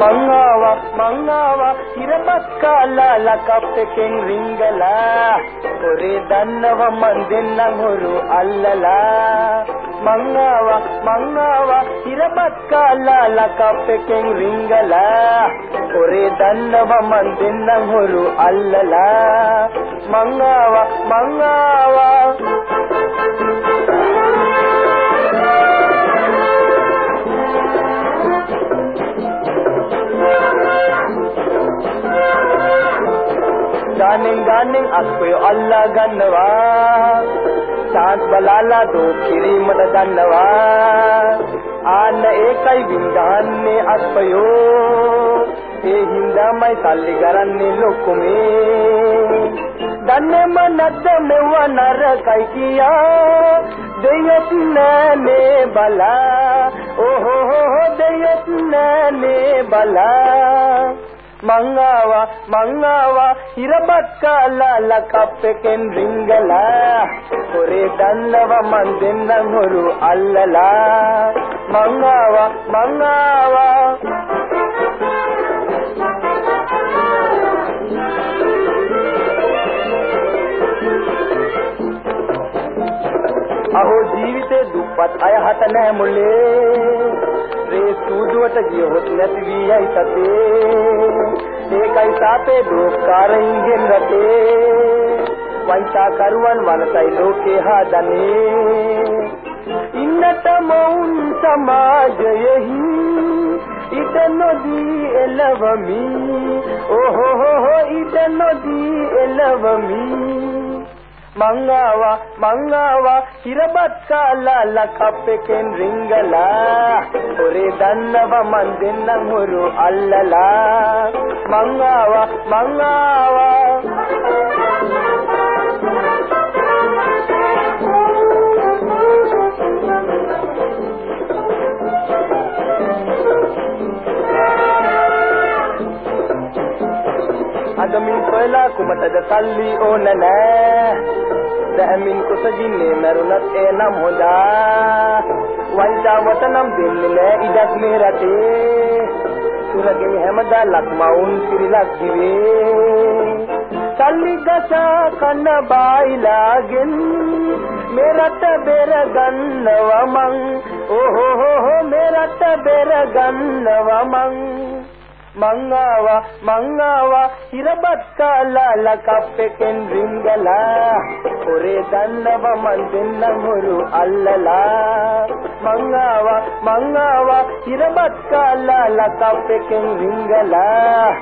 ಮಂಗಾವ ಮಂಗಾವ ಇರಮತ್ ಕಾಲ ಲಕಪ್ಪ ಕೆಂಗ್ ರಿಂಗಲ ಒರೆ ದನ್ನವ ಮಂದೆನ್ನ ಹೊರು ಅಲ್ಲಲ ಮಂಗಾವ ಮಂಗಾವ ಇರಮತ್ ಕಾಲ ಲಕಪ್ಪ ಕೆಂಗ್ ರಿಂಗಲ ಒರೆ ದನ್ನವ ಮಂದೆನ್ನ ಹೊರು ಅಲ್ಲಲ ಮಂಗಾವ ಮಂಗಾವ गाने गाने आप अल्लाह गन्नवा सांस बलाला दो खिरी मन दन्नवा आन एक विंदान ने अस्पयो ए हिंदा मैं ताली गरन लोक में दन मन दम नर कई किया दैयत ने बला ओ हो हो दैयत नैने बला නෑනේ බලා මංගාවා මංගාවා හිරබත් කාලා ලකප් එකෙන් රිංගලා. ඔරේ දන්නව මන් දෙන්නම් හොරු අල්ලලා. මංගාවා මංගාවා. අහෝ ජීවිතේ දුප්පත් අය හට නැහැ මුලේ. රේ සූදුවට ගියොත් නැති වී යයි සතේ. ඒකයි තාපේ දෝකාරින්ගෙන් රටේ වංචා කරුවන් වනසයි ලෝකේ හදන්නේ. ඉන්නට මොවුන් සමාජයෙහි ඉත නොදී එළවමි. ඕහෝ ඉත නොදී එළවමි. මංගාවා මංගාවා හිරබත් කාලා ලකප් එකෙන් රිංගලා. ඔරේ දන්නව මන් දෙන්නම් හොරු අල්ලලා. මංගාවා මංගාවා. අදමින් සොයලා කුමටද සල්ලි ඕන නෑ. දැමින් කුසගින්නේ මරුණත් එනම් හොඳා. වංචාවට නම් දෙන්නේ නෑ ඉඩක් මේ රටේ. සුරගෙන හැමදා ලක්මවුන් සිරිලක් දිවේ සල්ලි ගසා කන්න බායිලාගෙන් මේ රට බෙර ගන්නවා මං. ඕහෝ මේ රට බෙර ගන්නවා මං. මංගාවා මංගාවා හිරබත් කාලා ලකප් එකෙන් රිංගලා ඔරේ දන්නව මන් දෙන්නම් හොරු අල්ලලා මංගාවා මංගාවා හිරබත් කාලා ලකප් එකෙන් රිංගලා